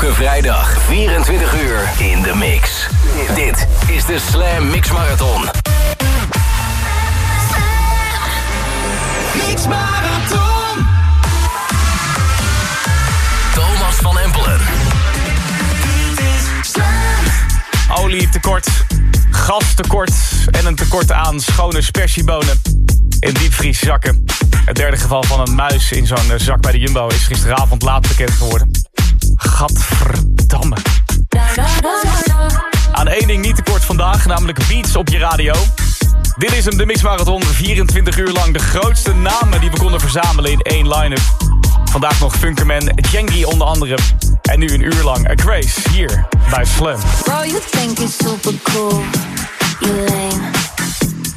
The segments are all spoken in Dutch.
Elke vrijdag 24 uur in de mix. Dit is de Slam Mix Marathon. Mix Marathon. Thomas van Empelen. Olietekort, gastekort en een tekort aan schone spersiebonen in diepvrieszakken. Het derde geval van een muis in zo'n zak bij de Jumbo is gisteravond laat bekend geworden. Gadverdamme. Aan één ding niet tekort vandaag, namelijk beats op je radio. Dit is hem, de Mix Marathon. 24 uur lang de grootste namen die we konden verzamelen in één line-up. Vandaag nog Funkerman, Jengi onder andere. En nu een uur lang A Grace, hier bij Slam. Bro, you think it's super cool. You.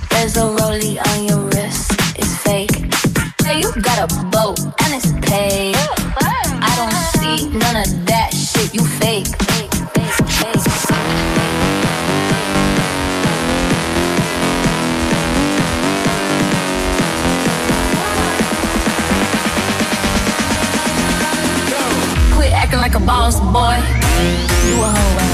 There's a rollie on your wrist. It's fake. Hey, you got a boat and it's paid. I don't see none of that shit. You fake. Quit acting like a boss boy. You a hoe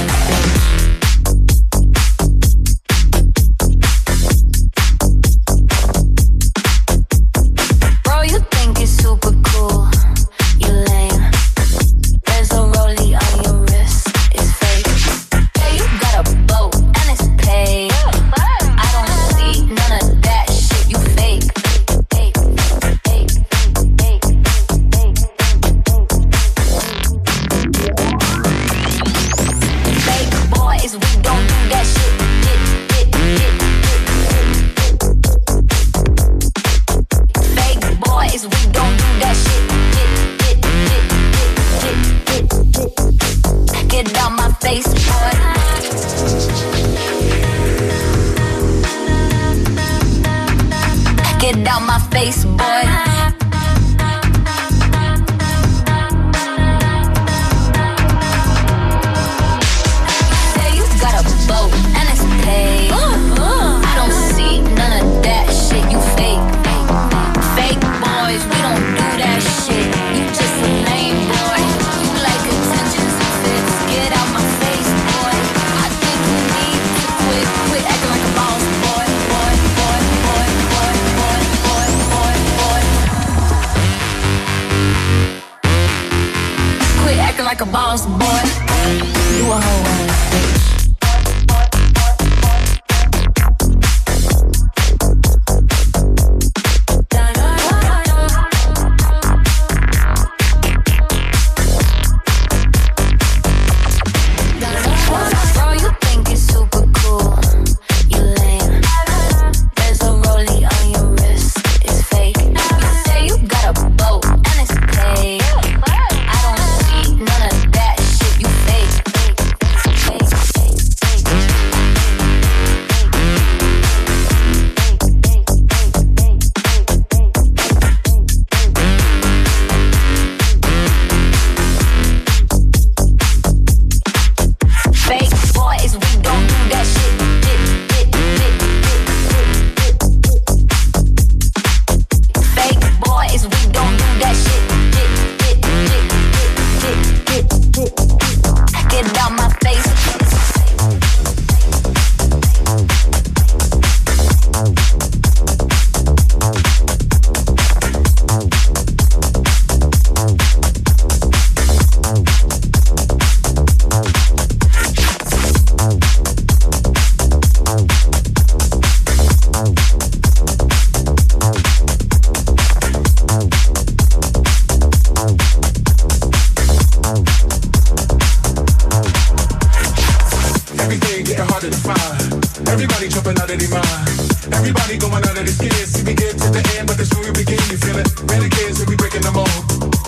Renegades and we breaking the mold.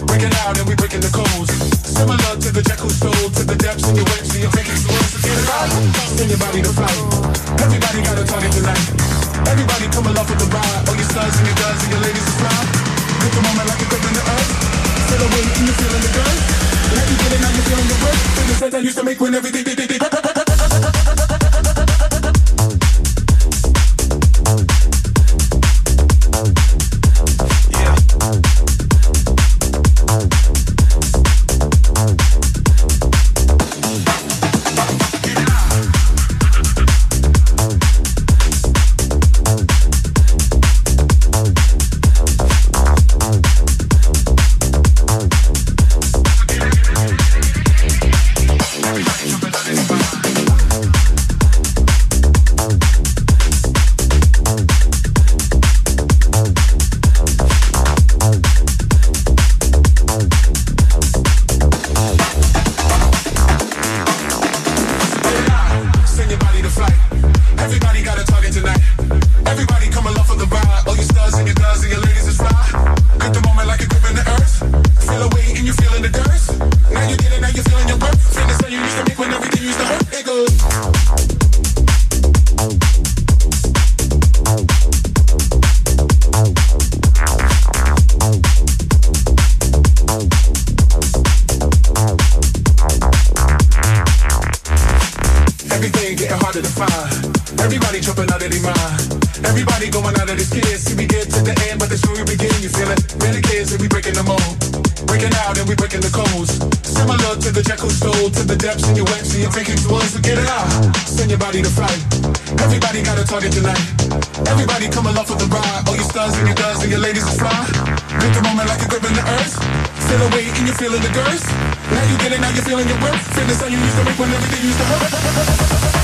Breaking out and we breaking the codes. Similar to the who stole to the depths in your wet, so you're taking words to get it out. Send your body to flight. Everybody got a target tonight. Everybody come along for the ride. All your sons and your guns and your ladies to slide. Pick the moment like a grip in the earth. Feel the weight and you feeling the gun. Let you get it, now you're feeling the work. Feel the sense I used to make when everything to find. Everybody jumping out of their mind. Everybody going out of their skin. See me get to the end, but the we begin. You feel it? Renegades and we breaking the mold. Breaking out and we breaking the codes. Similar to the who stole to the depths in your wet, so you're taking to get it out. Send your body to flight. Everybody got a target tonight. Everybody come along for the ride. All your stars and your does and your ladies are fly. Make the moment like you're gripping the earth. Feel away and you're feeling the girth. Now you get it, now you're feeling your worth. Fitness how you used to make when everything used to hurt.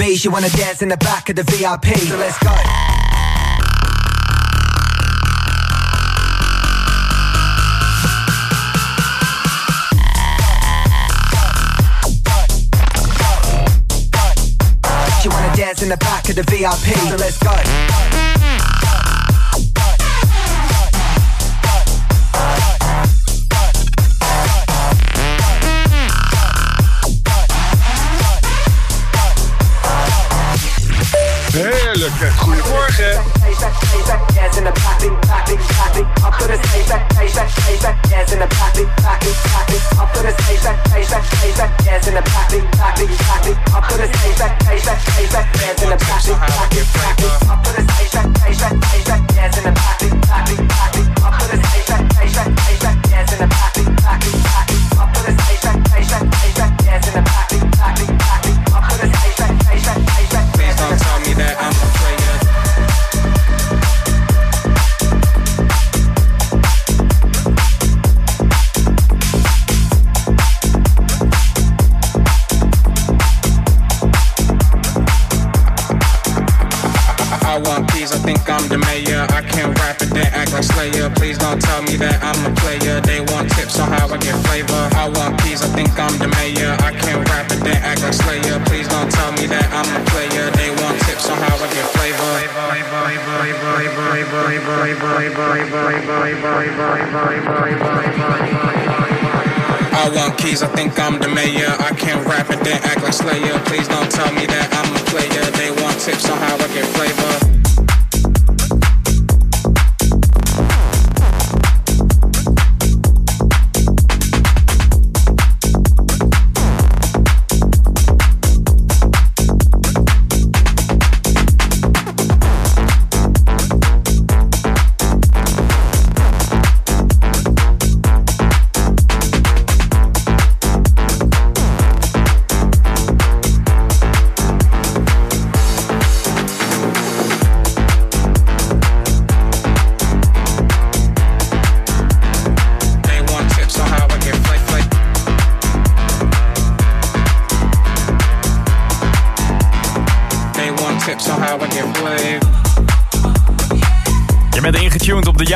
You wanna dance in the back of the VIP, so let's go. You wanna dance in the back of the VIP, so let's go. stage, stage, dance in the pocket, pocket, pocket. Up to the stage, that stage, stage, dance in the pocket, pocket, pocket. Up to the stage, that stage, stage, dance in the pocket, pocket, pocket. Up to the stage, that stage, stage. Think I'm the mayor. I can't rap it, then act like Slayer. Please don't tell me that I'm a player. They want tips on how I get flavor. I want keys, I think I'm the mayor. I can't rap it, then act like Slayer. Please don't tell me that I'm a player. They want tips on how I get flavor.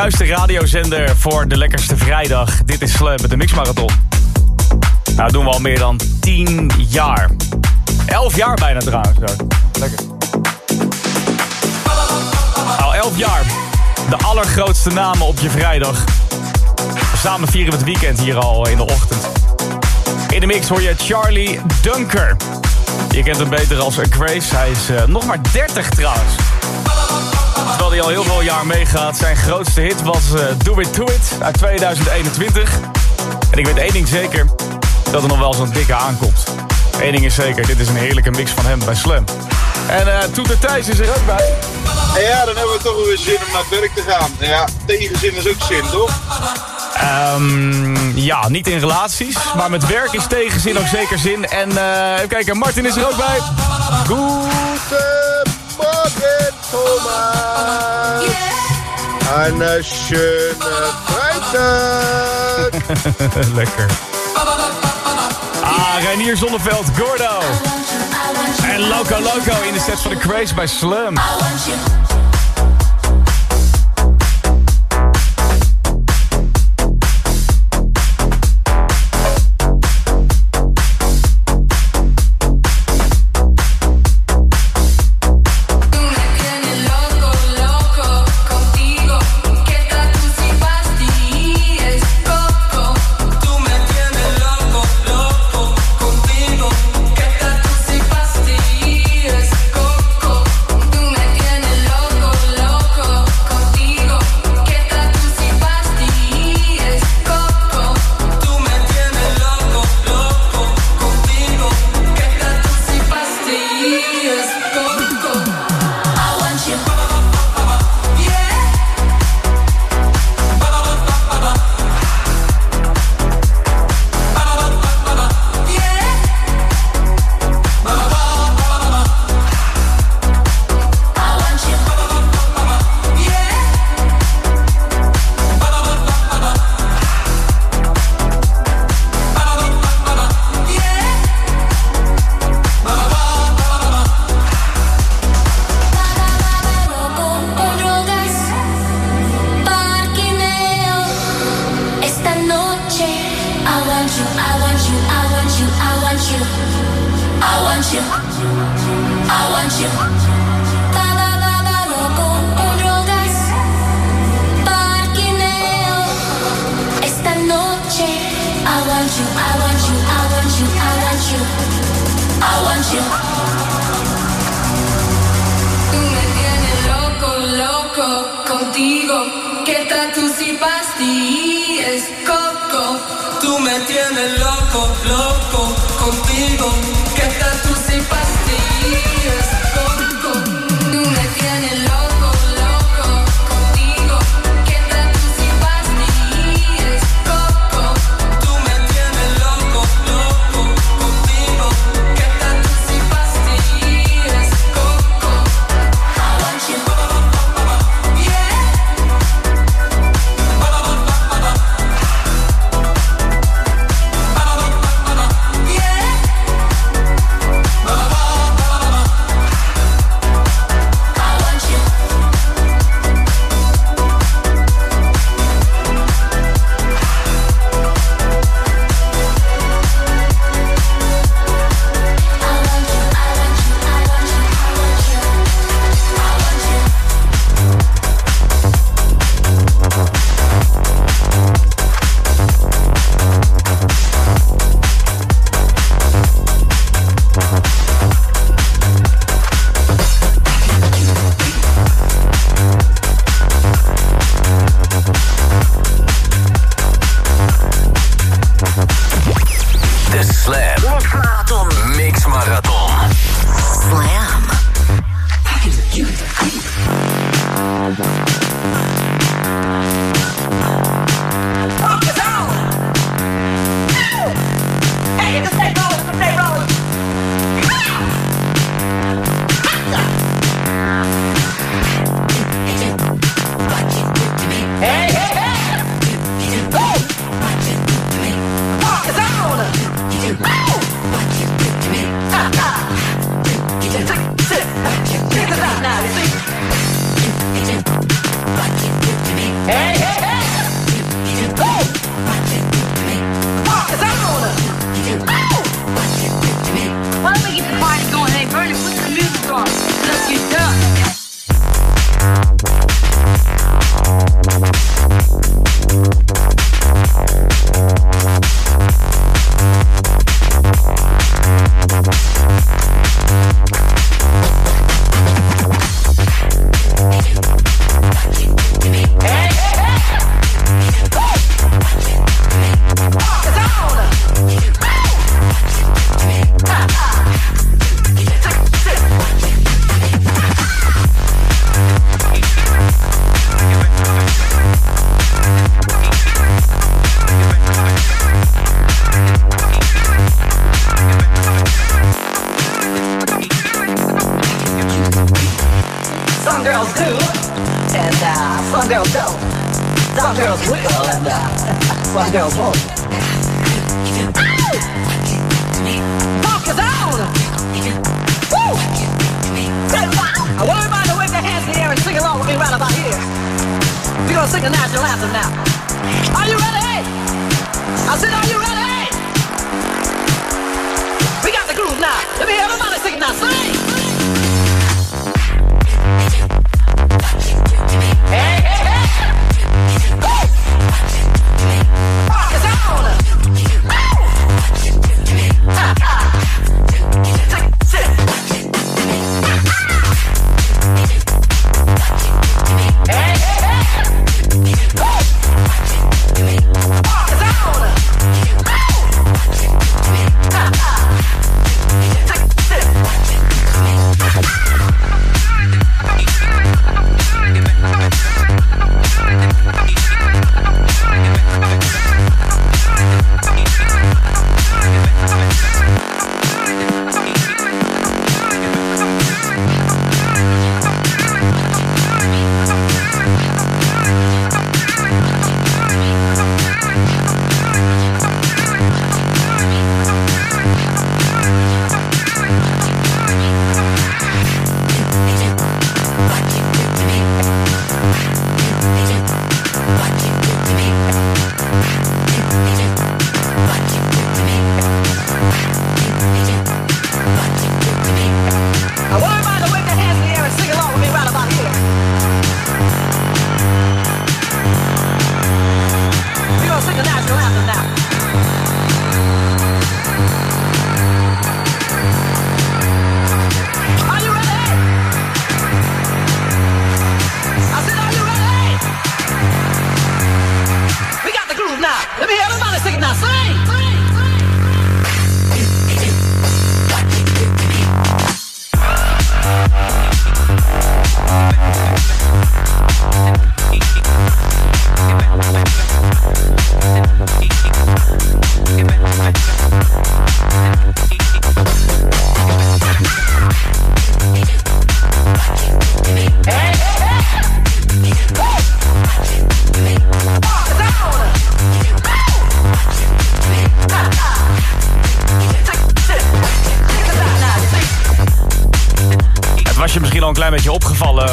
Juiste radiozender voor de lekkerste vrijdag. Dit is Slam met de Mixmarathon. Nou, dat doen we al meer dan 10 jaar. 11 jaar bijna trouwens. Lekker. Al 11 jaar. De allergrootste namen op je vrijdag. Samen vieren we het weekend hier al in de ochtend. In de mix hoor je Charlie Dunker. Je kent hem beter als Grace. Hij is eh, nog maar 30 trouwens. Hij al heel veel jaar meegaat. Zijn grootste hit was eh, Do It To It uit 2021. En ik weet één ding zeker. Dat er nog wel zo'n dikke aankomt. Eén ding is zeker. Dit is een heerlijke mix van hem bij Slam. En eh Toeter Thijs is er ook bij. En ja, dan hebben we toch weer zin om naar het werk te gaan. Ja, tegenzin is ook zin, toch? Ehm, ja, niet in relaties. Maar met werk is tegenzin ook zeker zin. En eh, even kijken, Martin is er ook bij. Goedemorgen, Thomas. Een schöne Freitag. Lekker. Ah, Reinier Zonneveld, Gordo. En Loco Loco in de set van de Craze bij Slum.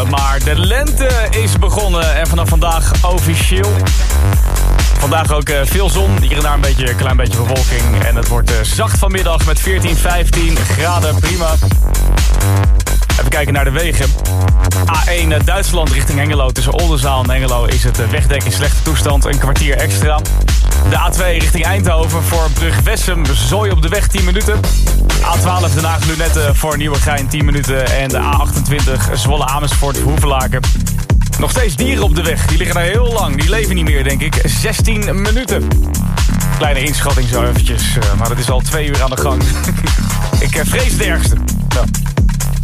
maar de lente is begonnen en vanaf vandaag officieel. Vandaag ook eh, veel zon, hier en daar een beetje, klein beetje bewolking. En het wordt eh, zacht vanmiddag met 14, 15 graden, prima. Even kijken naar de wegen. A1 eh, Duitsland richting Hengelo. Tussen Oldenzaal en Hengelo is het wegdek in slechte toestand. Een kwartier extra. De A2 richting Eindhoven voor Brug Wessem. Zooi op de weg 10 minuten. A12 Den Haag een eh, voor Nieuwegein 10 minuten. En de A28 Zwolle Amersfoort Hoevelaken. Nog steeds dieren op de weg. Die liggen daar heel lang. Die leven niet meer, denk ik. 16 minuten. Kleine inschatting zo eventjes. Eh, maar het is al twee uur aan de gang. ik eh, vrees het ergste. Nou.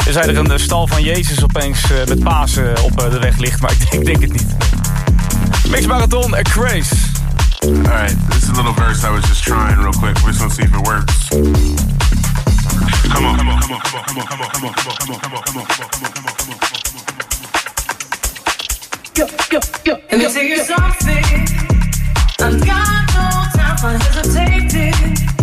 Er zei er een stal van Jezus opeens met Pasen op de weg ligt. Maar ik denk, denk het niet. Mix Marathon, Grace. All right, this is a little verse I was just trying real quick. We're just gonna see if it works. Let me tell you something. I've got no time for hesitating.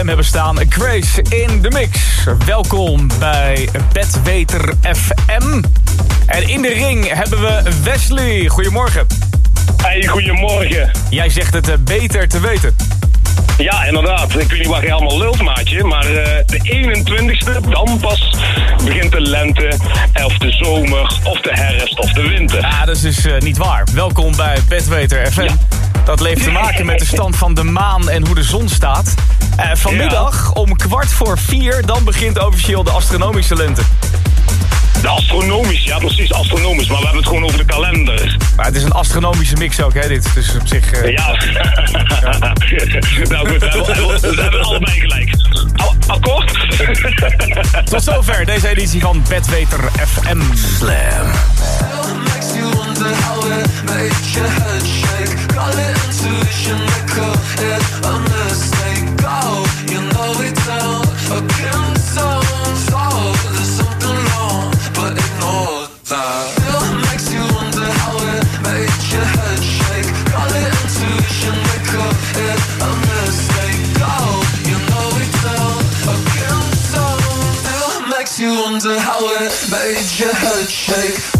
Slam hebben staan. Grace in de mix. Welkom bij Bedweter FM. En in de ring hebben we Wesley. Goedemorgen. Hey, goedemorgen. Jij zegt het eh, beter te weten. Ja, inderdaad. Ik weet niet waar je allemaal lult, maatje. Maar eh, de 21ste, dan pas begint de lente, of de zomer, of de herfst, of de winter. Ja, dat is dus niet waar. Welkom bij Bedweter FM. Dat heeft te maken met de stand van de maan en hoe de zon staat. Eh, vanmiddag om kwart voor vier, dan begint officieel de astronomische lente. De astronomisch, ja precies, astronomisch. Maar we hebben het gewoon over de kalender. Maar het is een astronomische mix ook, hè, dit. Dus op zich... eh, Ja. nou goed, we hebben, allebei gelijk. Akkoord? Tot zover deze editie van Bedweter FM. Slam. Makes shake.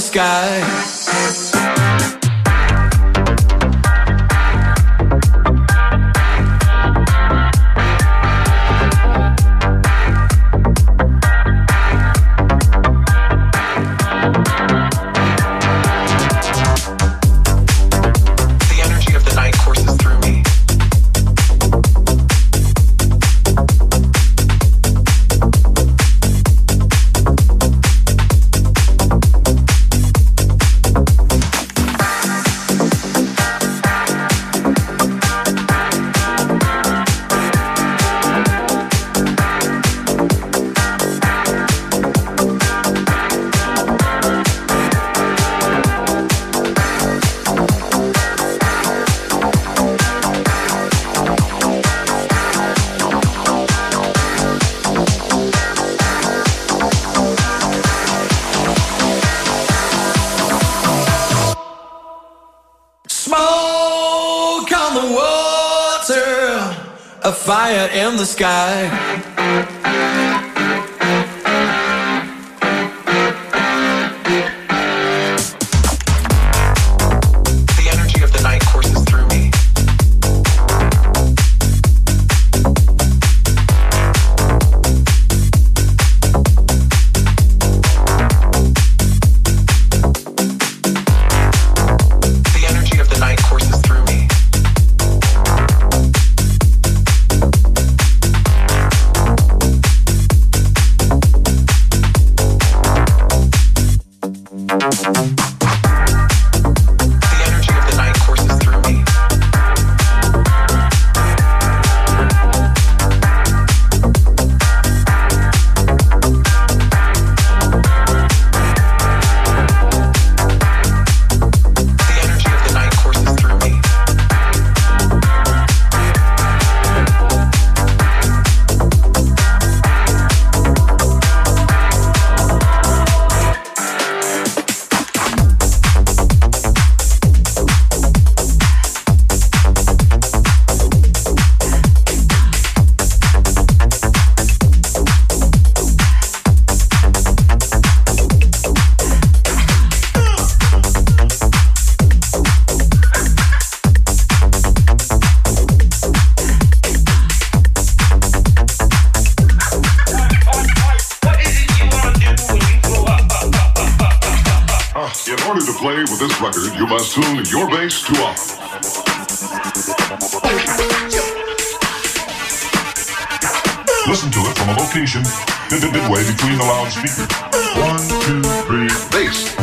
the sky. a fire in the sky. You must tune your bass to up. Listen to it from a location midway between the loudspeaker. One, two, three, bass.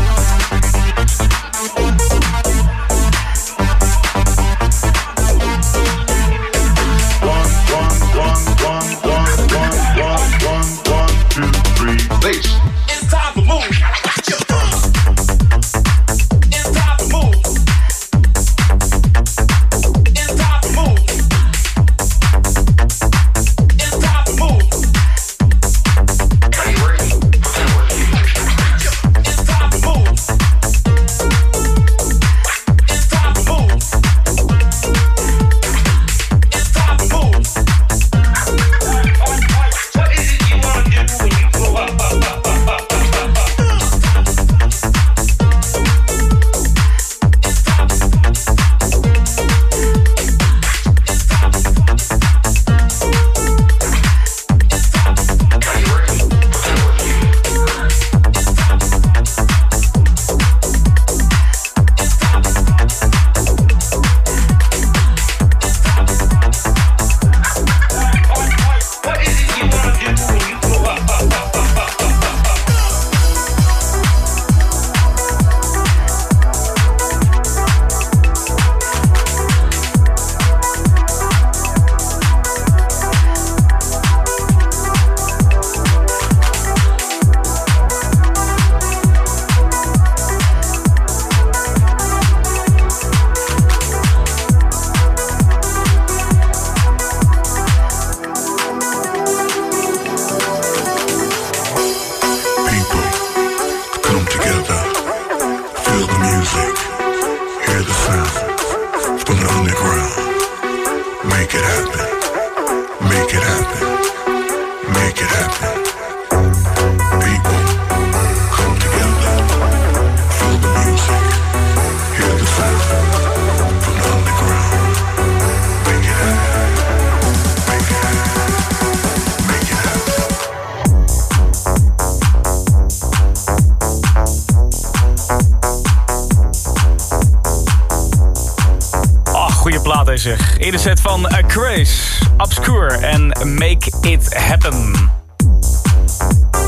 De set van uh, Craze, Obscure en Make It Happen.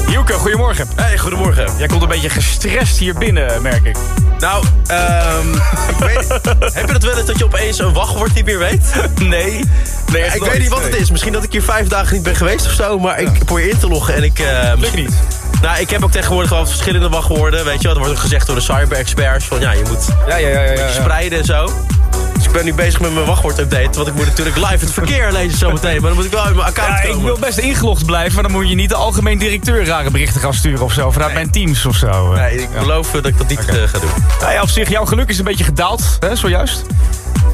Hielke, goedemorgen. Hey, goedemorgen. Jij komt een beetje gestrest hier binnen, merk ik. Nou, ehm ik weet, heb je dat wel eens dat je opeens een wachtwoord niet meer weet? Nee. nee ik weet niet wat het is. Misschien dat ik hier vijf dagen niet ben geweest of zo. Maar ik probeer in te loggen en ik... eh misschien niet. Nou, ik heb ook tegenwoordig wel verschillende wachtwoorden. Weet je wel, er wordt ook gezegd door de cyber-experts van ja, je moet Ja, ja, ja. ja, ja. spreiden en zo. Ik ben nu bezig met mijn wachtwoord-update. Want ik moet natuurlijk live het verkeer lezen zometeen. Maar dan moet ik wel uit mijn account Ja, ik wil best ingelogd blijven, maar dan moet je niet de algemeen directeur rare berichten gaan sturen of zo. Vanuit mijn teams of zo. Nee, ik beloof eh, dat ik dat niet eh, ga doen. Nou ja, op zich, jouw geluk is een beetje gedaald, hè, zojuist.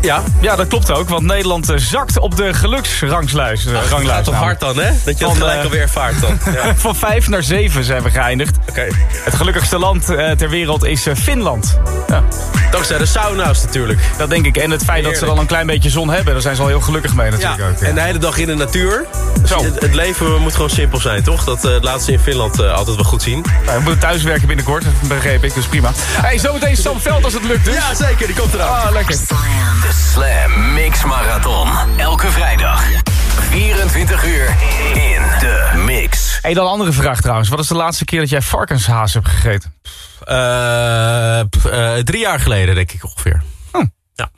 Ja. Ja, dat klopt ook, want Nederland eh, zakt op de geluksranglijst. eh, Het ranglijst gaat toch hard dan, hè? Dat je het gelijk eh, alweer ervaart dan. Ja. Van vijf naar zeven zijn we geëindigd. Oké. Het gelukkigste land ter wereld is eh, Finland. Ja, Dankzij de sauna's natuurlijk. dat denk ik. En het feit dat ze dan een klein beetje zon hebben, daar zijn ze al heel gelukkig mee natuurlijk Ja, ook. ja. en de hele dag in de natuur. Zo. Het, het leven moet gewoon simpel zijn, toch? Dat eh, laten ze in Finland eh, altijd wel goed zien. Nou, we moeten thuiswerken binnenkort, begreep ik, dus prima. Hey, zometeen Sam Veld als het lukt dus. Ja, zeker. Die komt eraan. Ah, lekker. Slam Mix Marathon. Elke vrijdag. 24 uur in de mix. Hey, dan een andere vraag trouwens. Wat is de laatste keer dat jij varkenshaas hebt gegeten? Eh, eh, drie jaar geleden, denk ik ongeveer. Hm. Ja.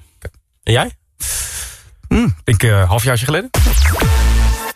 En jij? Hm, ik een halfjaartje geleden.